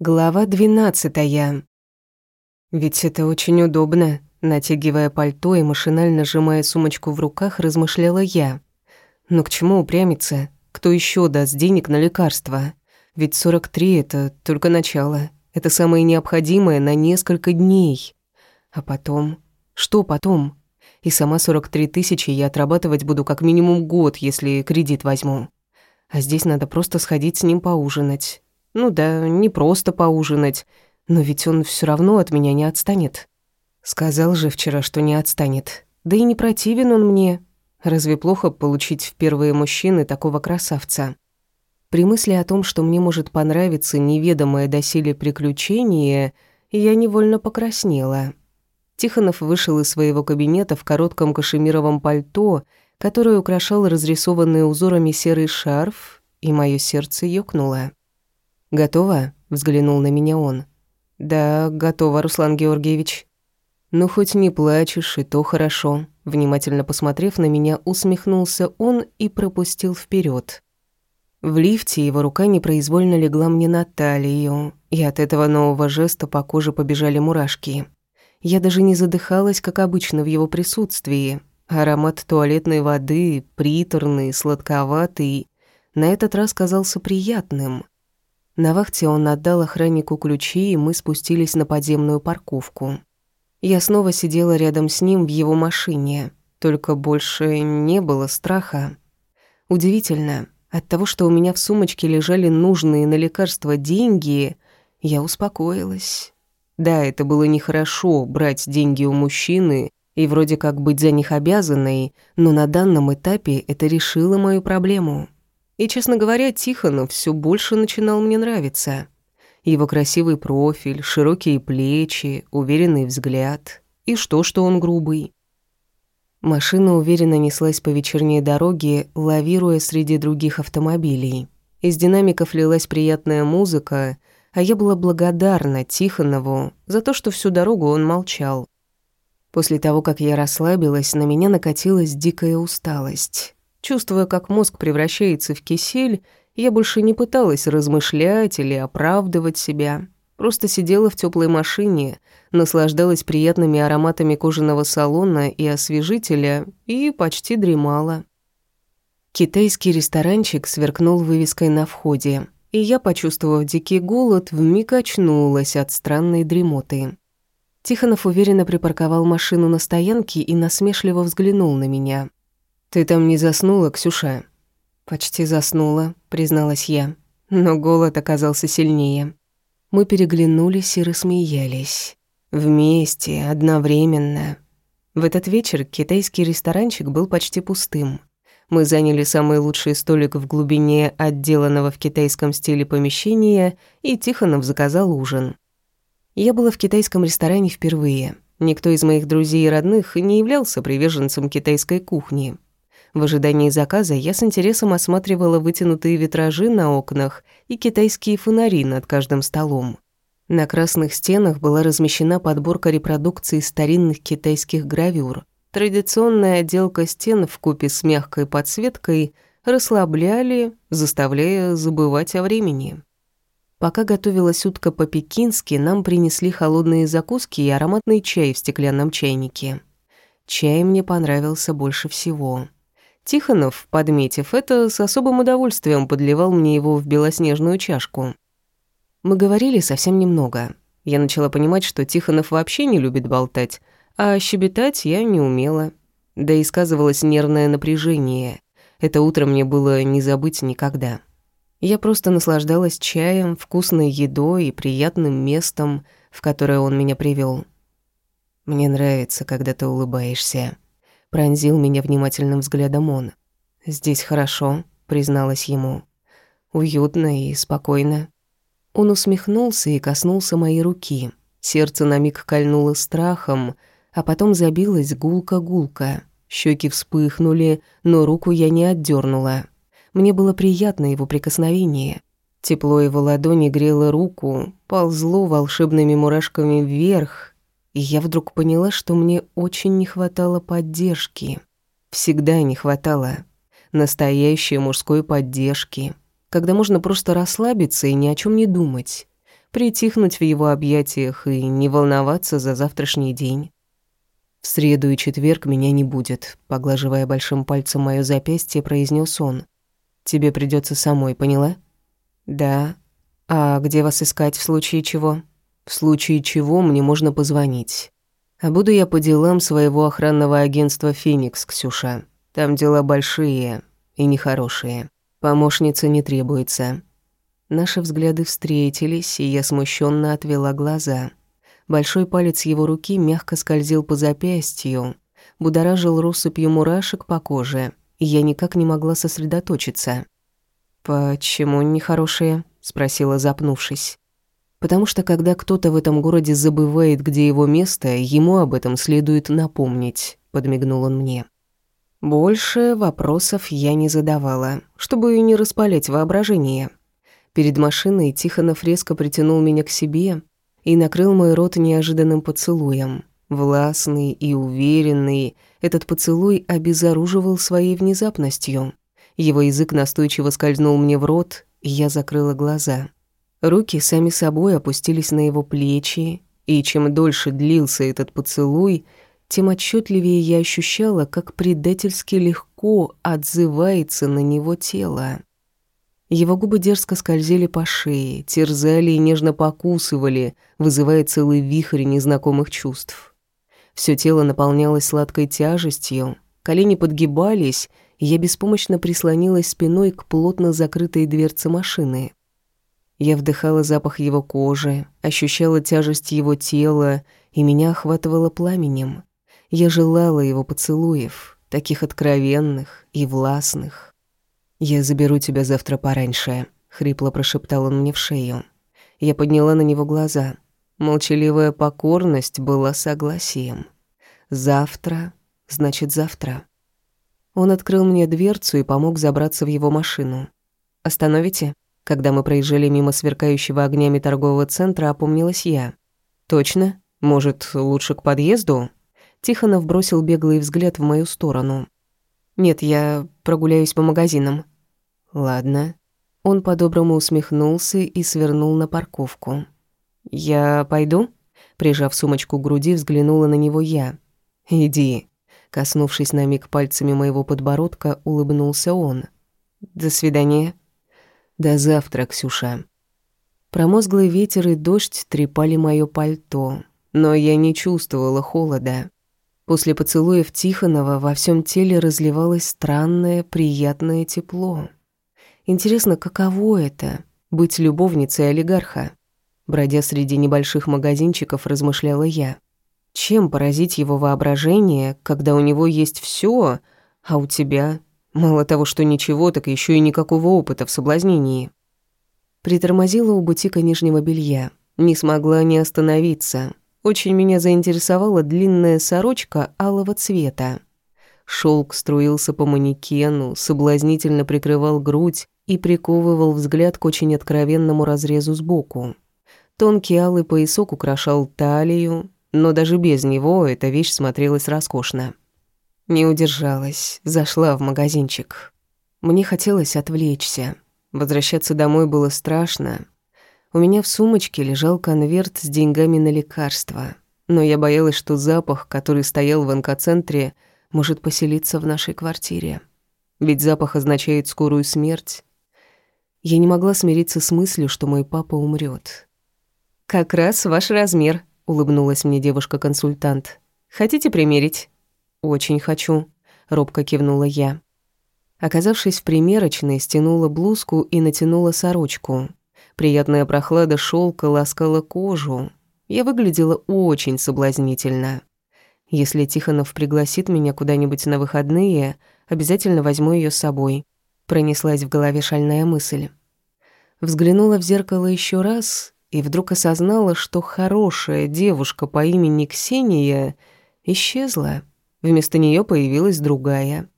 Глава двенадцатая. Ведь это очень удобно. Натягивая пальто и машинально сжимая сумочку в руках, размышляла я. Но к чему упрямиться? Кто еще даст денег на лекарства? Ведь 43 — это только начало. Это самое необходимое на несколько дней. А потом? Что потом? И сама 43 тысячи я отрабатывать буду как минимум год, если кредит возьму. А здесь надо просто сходить с ним поужинать ну да, не просто поужинать, но ведь он все равно от меня не отстанет. Сказал же вчера, что не отстанет. Да и не противен он мне. Разве плохо получить в первые мужчины такого красавца? При мысли о том, что мне может понравиться неведомое доселе приключение, я невольно покраснела. Тихонов вышел из своего кабинета в коротком кашемировом пальто, которое украшал разрисованный узорами серый шарф, и мое сердце ёкнуло. «Готова?» — взглянул на меня он. «Да, готова, Руслан Георгиевич». «Ну, хоть не плачешь, и то хорошо». Внимательно посмотрев на меня, усмехнулся он и пропустил вперед. В лифте его рука непроизвольно легла мне на талию, и от этого нового жеста по коже побежали мурашки. Я даже не задыхалась, как обычно, в его присутствии. Аромат туалетной воды, приторный, сладковатый, на этот раз казался приятным — на вахте он отдал охраннику ключи, и мы спустились на подземную парковку. Я снова сидела рядом с ним в его машине, только больше не было страха. Удивительно, от того, что у меня в сумочке лежали нужные на лекарства деньги, я успокоилась. Да, это было нехорошо брать деньги у мужчины и вроде как быть за них обязанной, но на данном этапе это решило мою проблему. И, честно говоря, Тихонов все больше начинал мне нравиться. Его красивый профиль, широкие плечи, уверенный взгляд. И что, что он грубый. Машина уверенно неслась по вечерней дороге, лавируя среди других автомобилей. Из динамиков лилась приятная музыка, а я была благодарна Тихонову за то, что всю дорогу он молчал. После того, как я расслабилась, на меня накатилась дикая усталость. Чувствуя, как мозг превращается в кисель, я больше не пыталась размышлять или оправдывать себя. Просто сидела в теплой машине, наслаждалась приятными ароматами кожаного салона и освежителя и почти дремала. Китайский ресторанчик сверкнул вывеской на входе, и я, почувствовав дикий голод, вмиг очнулась от странной дремоты. Тихонов уверенно припарковал машину на стоянке и насмешливо взглянул на меня. «Ты там не заснула, Ксюша?» «Почти заснула», — призналась я. Но голод оказался сильнее. Мы переглянулись и рассмеялись. Вместе, одновременно. В этот вечер китайский ресторанчик был почти пустым. Мы заняли самый лучший столик в глубине отделанного в китайском стиле помещения, и Тихонов заказал ужин. Я была в китайском ресторане впервые. Никто из моих друзей и родных не являлся приверженцем китайской кухни. В ожидании заказа я с интересом осматривала вытянутые витражи на окнах и китайские фонари над каждым столом. На красных стенах была размещена подборка репродукций старинных китайских гравюр. Традиционная отделка стен в купе с мягкой подсветкой расслабляли, заставляя забывать о времени. Пока готовилась утка по-пекински, нам принесли холодные закуски и ароматный чай в стеклянном чайнике. Чай мне понравился больше всего. Тихонов, подметив это, с особым удовольствием подливал мне его в белоснежную чашку. Мы говорили совсем немного. Я начала понимать, что Тихонов вообще не любит болтать, а щебетать я не умела. Да и сказывалось нервное напряжение. Это утро мне было не забыть никогда. Я просто наслаждалась чаем, вкусной едой и приятным местом, в которое он меня привел. Мне нравится, когда ты улыбаешься. Пронзил меня внимательным взглядом он. «Здесь хорошо», — призналась ему. «Уютно и спокойно». Он усмехнулся и коснулся моей руки. Сердце на миг кольнуло страхом, а потом забилось гулко-гулко. Щеки вспыхнули, но руку я не отдернула. Мне было приятно его прикосновение. Тепло его ладони грело руку, ползло волшебными мурашками вверх, и я вдруг поняла, что мне очень не хватало поддержки. Всегда не хватало. Настоящей мужской поддержки. Когда можно просто расслабиться и ни о чем не думать. притихнуть в его объятиях и не волноваться за завтрашний день. «В среду и четверг меня не будет», — поглаживая большим пальцем моё запястье, произнёс он. «Тебе придётся самой, поняла?» «Да. А где вас искать в случае чего?» «В случае чего мне можно позвонить. А буду я по делам своего охранного агентства «Феникс», Ксюша. Там дела большие и нехорошие. Помощница не требуется». Наши взгляды встретились, и я смущенно отвела глаза. Большой палец его руки мягко скользил по запястью, будоражил россыпью мурашек по коже, и я никак не могла сосредоточиться. «Почему нехорошие?» — спросила, запнувшись. «Потому что когда кто-то в этом городе забывает, где его место, ему об этом следует напомнить», — подмигнул он мне. Больше вопросов я не задавала, чтобы не распалять воображение. Перед машиной Тихонов резко притянул меня к себе и накрыл мой рот неожиданным поцелуем. Властный и уверенный, этот поцелуй обезоруживал своей внезапностью. Его язык настойчиво скользнул мне в рот, и я закрыла глаза. Руки сами собой опустились на его плечи, и чем дольше длился этот поцелуй, тем отчетливее я ощущала, как предательски легко отзывается на него тело. Его губы дерзко скользили по шее, терзали и нежно покусывали, вызывая целый вихрь незнакомых чувств. Всё тело наполнялось сладкой тяжестью, колени подгибались, и я беспомощно прислонилась спиной к плотно закрытой дверце машины. Я вдыхала запах его кожи, ощущала тяжесть его тела, и меня охватывало пламенем. Я желала его поцелуев, таких откровенных и властных. «Я заберу тебя завтра пораньше», — хрипло прошептал он мне в шею. Я подняла на него глаза. Молчаливая покорность была согласием. «Завтра, значит, завтра». Он открыл мне дверцу и помог забраться в его машину. «Остановите?» Когда мы проезжали мимо сверкающего огнями торгового центра, опомнилась я. «Точно? Может, лучше к подъезду?» Тихонов бросил беглый взгляд в мою сторону. «Нет, я прогуляюсь по магазинам». «Ладно». Он по-доброму усмехнулся и свернул на парковку. «Я пойду?» Прижав сумочку к груди, взглянула на него я. «Иди». Коснувшись на миг пальцами моего подбородка, улыбнулся он. «До свидания». «До завтра, Ксюша». Промозглый ветер и дождь трепали моё пальто, но я не чувствовала холода. После поцелуев Тихонова во всем теле разливалось странное, приятное тепло. Интересно, каково это — быть любовницей олигарха? Бродя среди небольших магазинчиков, размышляла я. Чем поразить его воображение, когда у него есть все, а у тебя мало того, что ничего, так еще и никакого опыта в соблазнении? Притормозила у бутика нижнего белья. Не смогла не остановиться. Очень меня заинтересовала длинная сорочка алого цвета. Шелк струился по манекену, соблазнительно прикрывал грудь и приковывал взгляд к очень откровенному разрезу сбоку. Тонкий алый поясок украшал талию, но даже без него эта вещь смотрелась роскошно. Не удержалась, зашла в магазинчик. Мне хотелось отвлечься. Возвращаться домой было страшно, у меня в сумочке лежал конверт с деньгами на лекарства, но я боялась, что запах, который стоял в онкоцентре, может поселиться в нашей квартире. Ведь запах означает скорую смерть. Я не могла смириться с мыслью, что мой папа умрет. «Как раз ваш размер», — улыбнулась мне девушка-консультант. «Хотите примерить?» «Очень хочу», — робко кивнула я. Оказавшись в примерочной, стянула блузку и натянула сорочку. Приятная прохлада шелка ласкала кожу. Я выглядела очень соблазнительно. Если Тихонов пригласит меня куда-нибудь на выходные, обязательно возьму ее с собой. Пронеслась в голове шальная мысль. Взглянула в зеркало еще раз и вдруг осознала, что хорошая девушка по имени Ксения исчезла. Вместо нее появилась другая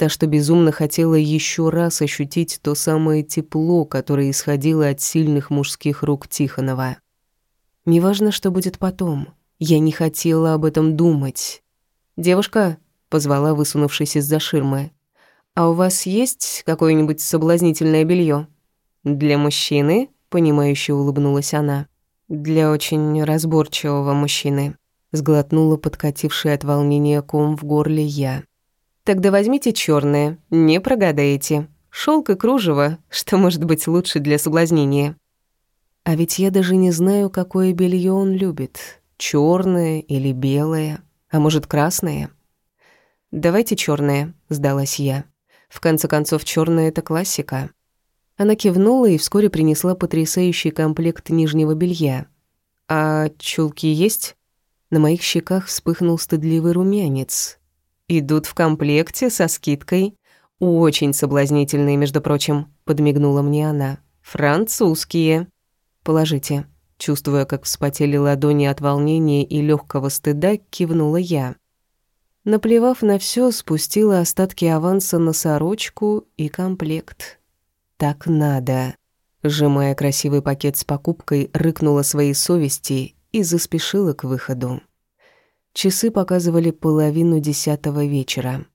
та, что безумно хотела еще раз ощутить то самое тепло, которое исходило от сильных мужских рук Тихонова. Неважно, что будет потом, я не хотела об этом думать. «Девушка», — позвала, высунувшись из-за ширмы, «а у вас есть какое-нибудь соблазнительное белье? «Для мужчины?» — понимающе улыбнулась она. Для очень разборчивого мужчины. Сглотнула подкативший от волнения ком в горле я. Тогда возьмите черное, не прогадаете. Шелк и кружево, что может быть лучше для соблазнения. А ведь я даже не знаю, какое белье он любит. черное или белое, а может, красное. Давайте черное, сдалась я. В конце концов, черное это классика. Она кивнула и вскоре принесла потрясающий комплект нижнего белья. «А чулки есть?» На моих щеках вспыхнул стыдливый румянец. «Идут в комплекте со скидкой. Очень соблазнительные, между прочим», — подмигнула мне она. «Французские». «Положите». Чувствуя, как вспотели ладони от волнения и легкого стыда, кивнула я. Наплевав на все, спустила остатки аванса на сорочку и комплект. «Так надо». Сжимая красивый пакет с покупкой, рыкнула своей совести и заспешила к выходу. Часы показывали половину десятого вечера.